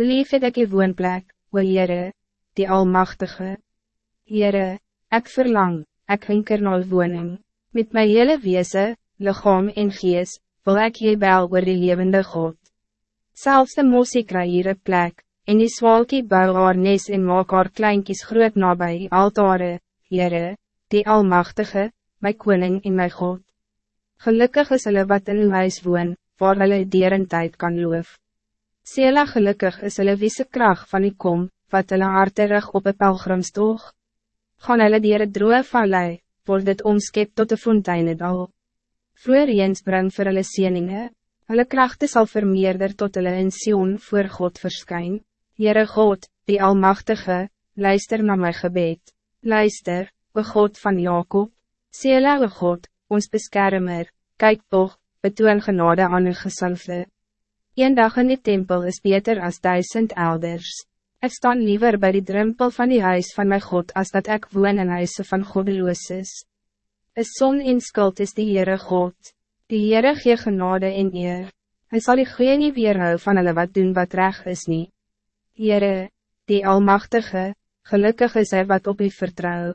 Hoe lief het ek je woonplek, o Heere, die Almachtige. Heere, ik verlang, ik hinker na woning, met mijn hele wezen, lichaam en gees, wil ik je bel oor die levende God. Zelfs de mosie kry hier een plek, en die swalkie bou haar nes en maak haar kleinkies groot nabij die altare, Heere, die Almachtige, my koning en my God. Gelukkig is hulle wat in uw huis woon, waar hulle dierentijd kan loof. Sela gelukkig is hulle wiese kracht van die kom, wat hulle harterig op een pelgrimstoog. Gaan hulle dier het droe vallei, word dit omskep tot de fonteine dal. Vroeger eens bring vir hulle sieninge, hulle krachten sal vermeerder tot hulle in Sion voor God verskyn. Heere God, die Almachtige, luister naar mijn gebed. Luister, o God van Jacob, Sela o God, ons beskermer, kijk toch, betoon genade aan uw gesalfde. Een dag in die tempel is beter als duizend elders. Ik sta liever bij die drempel van die huis van mijn God als dat ik woon in huise van goddeloos is. Een zon in skuld is die Heere God. Die Heere gee genade en eer. Hij zal die goeie nie weerhou van hulle wat doen wat reg is nie. Heere, die Almachtige, gelukkig is hij wat op u vertrouw.